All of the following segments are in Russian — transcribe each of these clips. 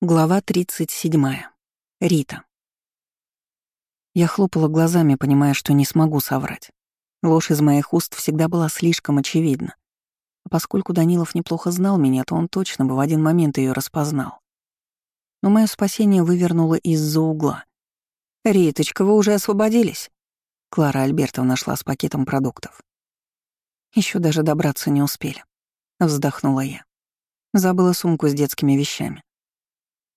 Глава 37. Рита. Я хлопала глазами, понимая, что не смогу соврать. Ложь из моих уст всегда была слишком очевидна. А поскольку Данилов неплохо знал меня, то он точно бы в один момент ее распознал. Но мое спасение вывернуло из-за угла. «Риточка, вы уже освободились?» Клара Альбертовна шла с пакетом продуктов. Еще даже добраться не успели. Вздохнула я. Забыла сумку с детскими вещами.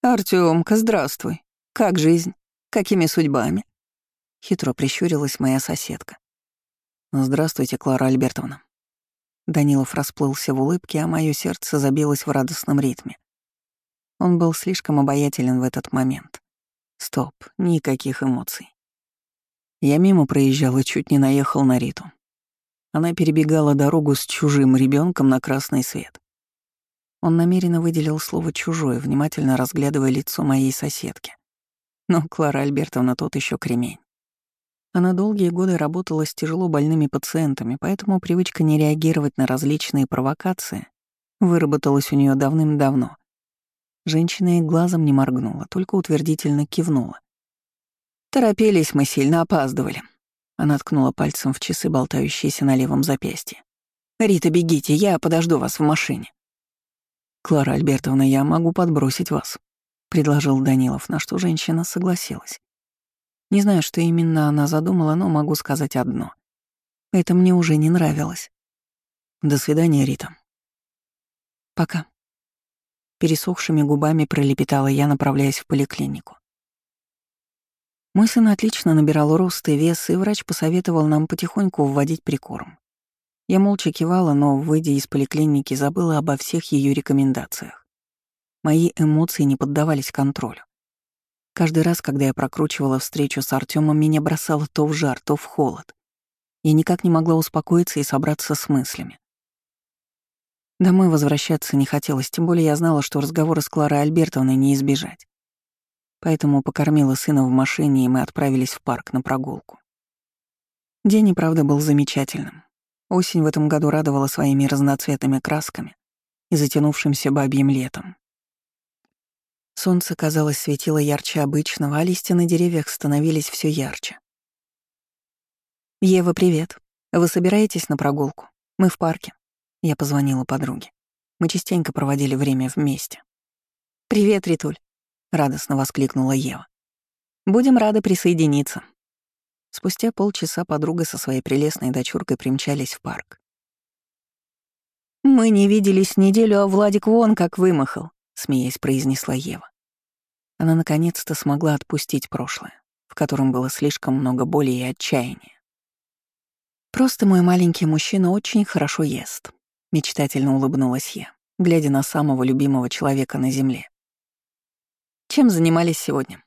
«Артёмка, здравствуй. Как жизнь? Какими судьбами?» Хитро прищурилась моя соседка. «Здравствуйте, Клара Альбертовна». Данилов расплылся в улыбке, а мое сердце забилось в радостном ритме. Он был слишком обаятелен в этот момент. Стоп, никаких эмоций. Я мимо проезжал и чуть не наехал на Риту. Она перебегала дорогу с чужим ребенком на красный свет. Он намеренно выделил слово «чужое», внимательно разглядывая лицо моей соседки. Но Клара Альбертовна тот еще кремень. Она долгие годы работала с тяжело больными пациентами, поэтому привычка не реагировать на различные провокации выработалась у нее давным-давно. Женщина и глазом не моргнула, только утвердительно кивнула. «Торопились мы сильно, опаздывали». Она ткнула пальцем в часы, болтающиеся на левом запястье. «Рита, бегите, я подожду вас в машине». «Клара Альбертовна, я могу подбросить вас», — предложил Данилов, на что женщина согласилась. Не знаю, что именно она задумала, но могу сказать одно. Это мне уже не нравилось. До свидания, Рита. Пока. Пересохшими губами пролепетала я, направляясь в поликлинику. Мой сын отлично набирал рост и вес, и врач посоветовал нам потихоньку вводить прикорм. Я молча кивала, но, выйдя из поликлиники, забыла обо всех ее рекомендациях. Мои эмоции не поддавались контролю. Каждый раз, когда я прокручивала встречу с Артемом, меня бросало то в жар, то в холод. Я никак не могла успокоиться и собраться с мыслями. Домой возвращаться не хотелось, тем более я знала, что разговора с Кларой Альбертовной не избежать. Поэтому покормила сына в машине, и мы отправились в парк на прогулку. День и правда был замечательным. Осень в этом году радовала своими разноцветными красками и затянувшимся бабьим летом. Солнце, казалось, светило ярче обычного, а листья на деревьях становились все ярче. «Ева, привет. Вы собираетесь на прогулку? Мы в парке». Я позвонила подруге. Мы частенько проводили время вместе. «Привет, Ритуль», — радостно воскликнула Ева. «Будем рады присоединиться. Спустя полчаса подруга со своей прелестной дочуркой примчались в парк. «Мы не виделись неделю, а Владик вон как вымахал», — смеясь произнесла Ева. Она наконец-то смогла отпустить прошлое, в котором было слишком много боли и отчаяния. «Просто мой маленький мужчина очень хорошо ест», — мечтательно улыбнулась я, глядя на самого любимого человека на Земле. «Чем занимались сегодня?»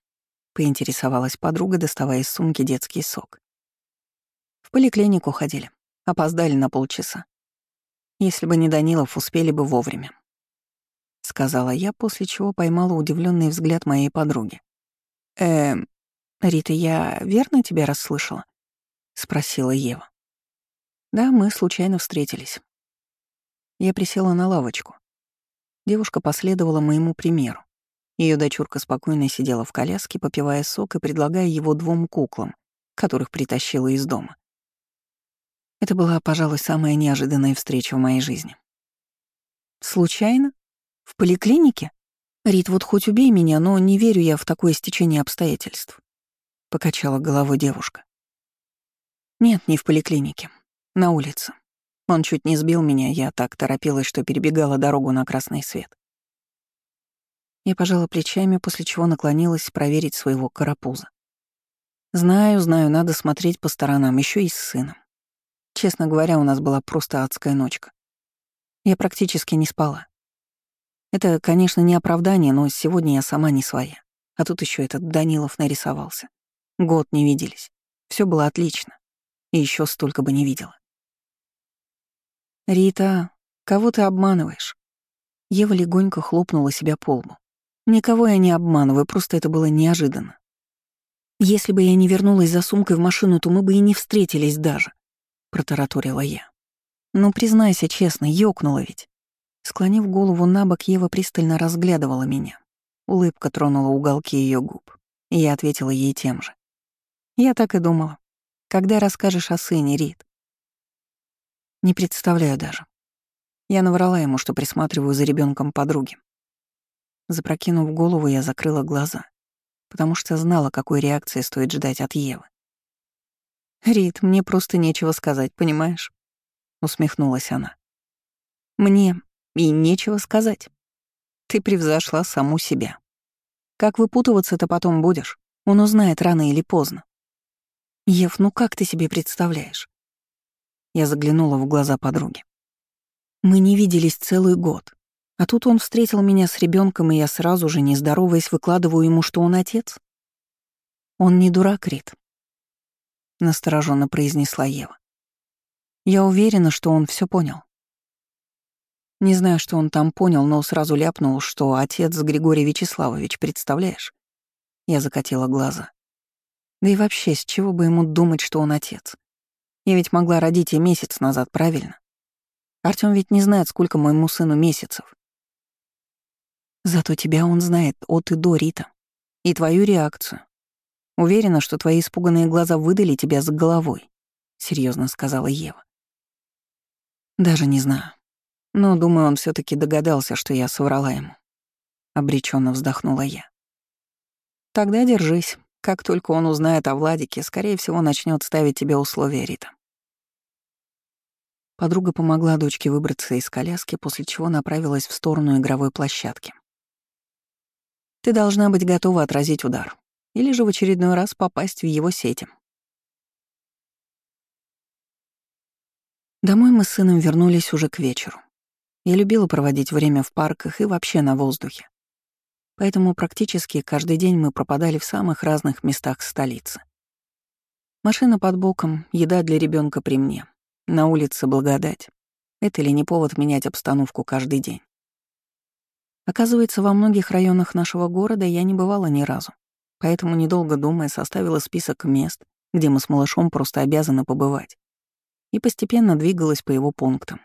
Поинтересовалась подруга, доставая из сумки детский сок. В поликлинику ходили. Опоздали на полчаса. Если бы не Данилов, успели бы вовремя. Сказала я, после чего поймала удивленный взгляд моей подруги. «Эм, Рита, я верно тебя расслышала?» — спросила Ева. «Да, мы случайно встретились». Я присела на лавочку. Девушка последовала моему примеру. Ее дочурка спокойно сидела в коляске, попивая сок и предлагая его двум куклам, которых притащила из дома. Это была, пожалуй, самая неожиданная встреча в моей жизни. «Случайно? В поликлинике? Рит, вот хоть убей меня, но не верю я в такое стечение обстоятельств», — покачала головой девушка. «Нет, не в поликлинике. На улице. Он чуть не сбил меня, я так торопилась, что перебегала дорогу на красный свет. Я пожала плечами, после чего наклонилась проверить своего карапуза. Знаю, знаю, надо смотреть по сторонам, еще и с сыном. Честно говоря, у нас была просто адская ночка. Я практически не спала. Это, конечно, не оправдание, но сегодня я сама не своя. А тут еще этот Данилов нарисовался. Год не виделись. Все было отлично. И еще столько бы не видела. «Рита, кого ты обманываешь?» Ева легонько хлопнула себя по лбу. Никого я не обманываю, просто это было неожиданно. Если бы я не вернулась за сумкой в машину, то мы бы и не встретились даже, протараторила я. Ну, признайся честно, ёкнула ведь. Склонив голову на бок, Ева пристально разглядывала меня. Улыбка тронула уголки ее губ, и я ответила ей тем же. Я так и думала. Когда расскажешь о сыне, Рит? Не представляю даже. Я наврала ему, что присматриваю за ребенком подруги. Запрокинув голову, я закрыла глаза, потому что знала, какой реакции стоит ждать от Евы. «Рит, мне просто нечего сказать, понимаешь?» — усмехнулась она. «Мне и нечего сказать. Ты превзошла саму себя. Как выпутываться-то потом будешь? Он узнает рано или поздно. Ев, ну как ты себе представляешь? Я заглянула в глаза подруги. Мы не виделись целый год. А тут он встретил меня с ребенком, и я сразу же, не здороваясь, выкладываю ему, что он отец. Он не дурак, Рит. Настороженно произнесла Ева. Я уверена, что он все понял. Не знаю, что он там понял, но сразу ляпнул, что отец Григорий Вячеславович, представляешь? Я закатила глаза. Да и вообще, с чего бы ему думать, что он отец? Я ведь могла родить и месяц назад, правильно? Артём ведь не знает, сколько моему сыну месяцев. Зато тебя он знает от и до, Рита. И твою реакцию. Уверена, что твои испуганные глаза выдали тебя с головой, серьезно сказала Ева. Даже не знаю. Но, думаю, он все таки догадался, что я соврала ему. Обреченно вздохнула я. Тогда держись. Как только он узнает о Владике, скорее всего, начнет ставить тебе условия, Рита. Подруга помогла дочке выбраться из коляски, после чего направилась в сторону игровой площадки. Ты должна быть готова отразить удар, или же в очередной раз попасть в его сети. Домой мы с сыном вернулись уже к вечеру. Я любила проводить время в парках и вообще на воздухе. Поэтому практически каждый день мы пропадали в самых разных местах столицы. Машина под боком, еда для ребенка при мне. На улице благодать. Это ли не повод менять обстановку каждый день? Оказывается, во многих районах нашего города я не бывала ни разу. Поэтому, недолго думая, составила список мест, где мы с малышом просто обязаны побывать. И постепенно двигалась по его пунктам.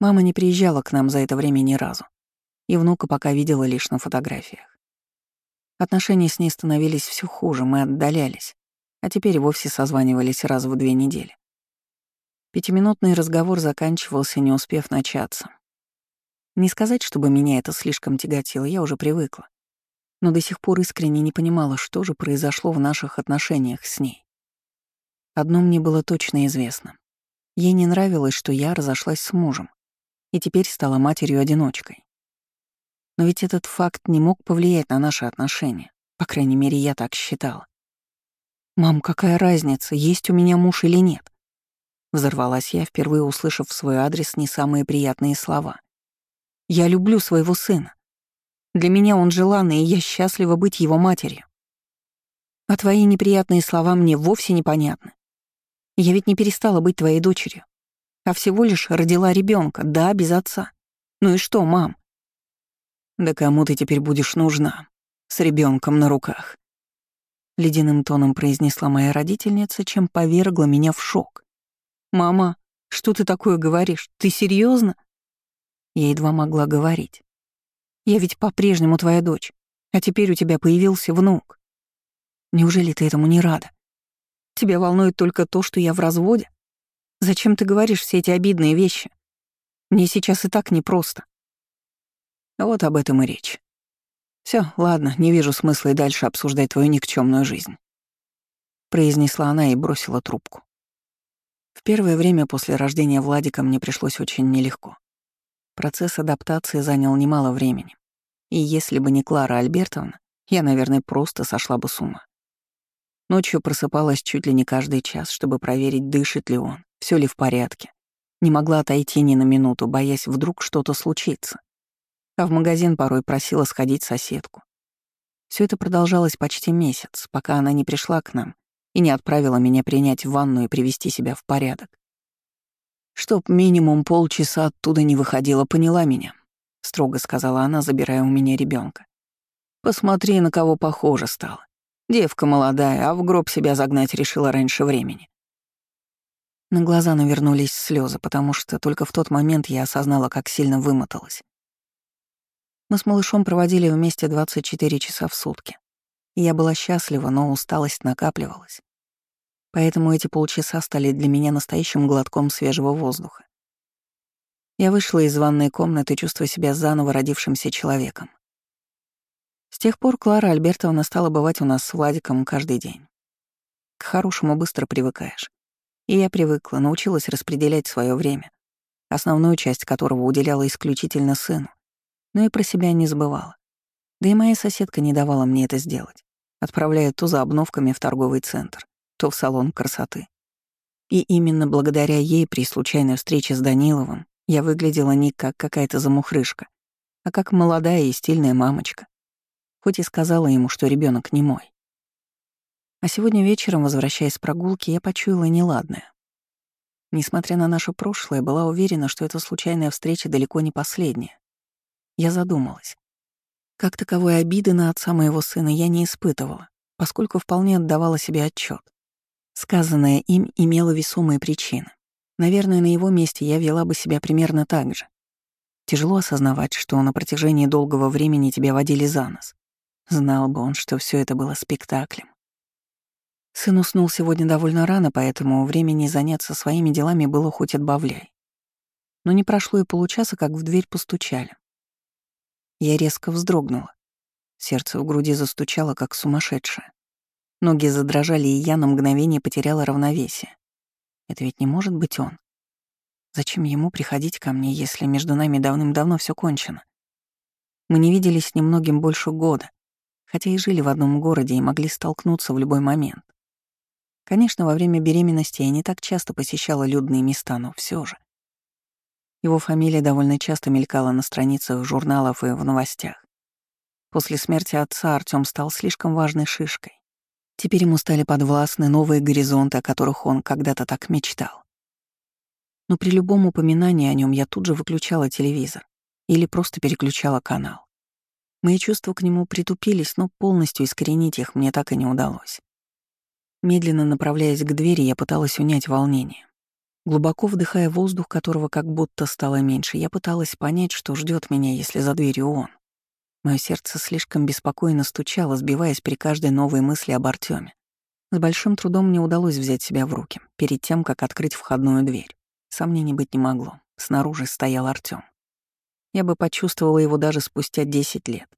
Мама не приезжала к нам за это время ни разу, и внука пока видела лишь на фотографиях. Отношения с ней становились все хуже, мы отдалялись, а теперь вовсе созванивались раз в две недели. Пятиминутный разговор заканчивался, не успев начаться. Не сказать, чтобы меня это слишком тяготило, я уже привыкла. Но до сих пор искренне не понимала, что же произошло в наших отношениях с ней. Одно мне было точно известно. Ей не нравилось, что я разошлась с мужем, и теперь стала матерью-одиночкой. Но ведь этот факт не мог повлиять на наши отношения. По крайней мере, я так считала. «Мам, какая разница, есть у меня муж или нет?» Взорвалась я, впервые услышав в свой адрес не самые приятные слова. «Я люблю своего сына. Для меня он желанный, и я счастлива быть его матерью. А твои неприятные слова мне вовсе непонятны. Я ведь не перестала быть твоей дочерью а всего лишь родила ребенка, да, без отца. Ну и что, мам? Да кому ты теперь будешь нужна? С ребенком на руках. Ледяным тоном произнесла моя родительница, чем повергла меня в шок. «Мама, что ты такое говоришь? Ты серьезно? Я едва могла говорить. «Я ведь по-прежнему твоя дочь, а теперь у тебя появился внук. Неужели ты этому не рада? Тебя волнует только то, что я в разводе? Зачем ты говоришь все эти обидные вещи? Мне сейчас и так непросто. Вот об этом и речь. Все, ладно, не вижу смысла и дальше обсуждать твою никчемную жизнь. Произнесла она и бросила трубку. В первое время после рождения Владика мне пришлось очень нелегко. Процесс адаптации занял немало времени. И если бы не Клара Альбертовна, я, наверное, просто сошла бы с ума. Ночью просыпалась чуть ли не каждый час, чтобы проверить, дышит ли он, все ли в порядке. Не могла отойти ни на минуту, боясь, вдруг что-то случится. А в магазин порой просила сходить соседку. Все это продолжалось почти месяц, пока она не пришла к нам и не отправила меня принять ванну и привести себя в порядок. Чтоб минимум полчаса оттуда не выходила, поняла меня, строго сказала она, забирая у меня ребенка. Посмотри, на кого похоже стало. Девка молодая, а в гроб себя загнать решила раньше времени. На глаза навернулись слезы, потому что только в тот момент я осознала, как сильно вымоталась. Мы с малышом проводили вместе 24 часа в сутки. Я была счастлива, но усталость накапливалась. Поэтому эти полчаса стали для меня настоящим глотком свежего воздуха. Я вышла из ванной комнаты, чувствуя себя заново родившимся человеком. С тех пор Клара Альбертовна стала бывать у нас с Владиком каждый день. К хорошему быстро привыкаешь. И я привыкла, научилась распределять свое время, основную часть которого уделяла исключительно сыну, но и про себя не забывала. Да и моя соседка не давала мне это сделать, отправляя то за обновками в торговый центр, то в салон красоты. И именно благодаря ей при случайной встрече с Даниловым я выглядела не как какая-то замухрышка, а как молодая и стильная мамочка. Хоть и сказала ему, что ребенок не мой. А сегодня вечером, возвращаясь с прогулки, я почуяла неладное. Несмотря на наше прошлое, была уверена, что эта случайная встреча далеко не последняя. Я задумалась. Как таковой обиды на отца моего сына я не испытывала, поскольку вполне отдавала себе отчет. Сказанное им имело весомые причины. Наверное, на его месте я вела бы себя примерно так же. Тяжело осознавать, что на протяжении долгого времени тебя водили за нос. Знал бы он, что все это было спектаклем. Сын уснул сегодня довольно рано, поэтому времени заняться своими делами было хоть отбавляй. Но не прошло и получаса, как в дверь постучали. Я резко вздрогнула. Сердце в груди застучало, как сумасшедшее. Ноги задрожали, и я на мгновение потеряла равновесие. Это ведь не может быть он. Зачем ему приходить ко мне, если между нами давным-давно все кончено? Мы не виделись немногим больше года, хотя и жили в одном городе и могли столкнуться в любой момент. Конечно, во время беременности я не так часто посещала людные места, но все же. Его фамилия довольно часто мелькала на страницах журналов и в новостях. После смерти отца Артём стал слишком важной шишкой. Теперь ему стали подвластны новые горизонты, о которых он когда-то так мечтал. Но при любом упоминании о нем я тут же выключала телевизор или просто переключала канал. Мои чувства к нему притупились, но полностью искоренить их мне так и не удалось. Медленно направляясь к двери, я пыталась унять волнение. Глубоко вдыхая воздух, которого как будто стало меньше, я пыталась понять, что ждет меня, если за дверью он. Мое сердце слишком беспокойно стучало, сбиваясь при каждой новой мысли об Артеме. С большим трудом мне удалось взять себя в руки, перед тем, как открыть входную дверь. Сомнений быть не могло. Снаружи стоял Артём. Я бы почувствовала его даже спустя 10 лет.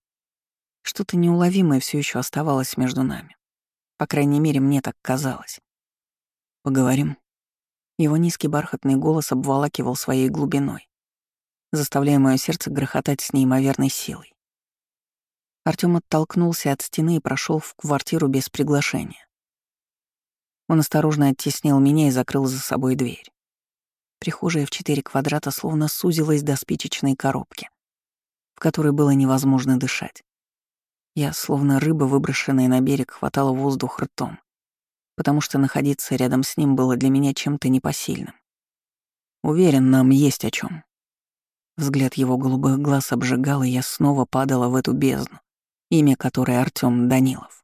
Что-то неуловимое все еще оставалось между нами. По крайней мере, мне так казалось. «Поговорим». Его низкий бархатный голос обволакивал своей глубиной, заставляя мое сердце грохотать с неимоверной силой. Артём оттолкнулся от стены и прошел в квартиру без приглашения. Он осторожно оттеснил меня и закрыл за собой дверь. Прихожая в четыре квадрата словно сузилась до спичечной коробки, в которой было невозможно дышать. Я, словно рыба, выброшенная на берег, хватала воздух ртом, потому что находиться рядом с ним было для меня чем-то непосильным. Уверен, нам есть о чем. Взгляд его голубых глаз обжигал, и я снова падала в эту бездну, имя которой Артём Данилов.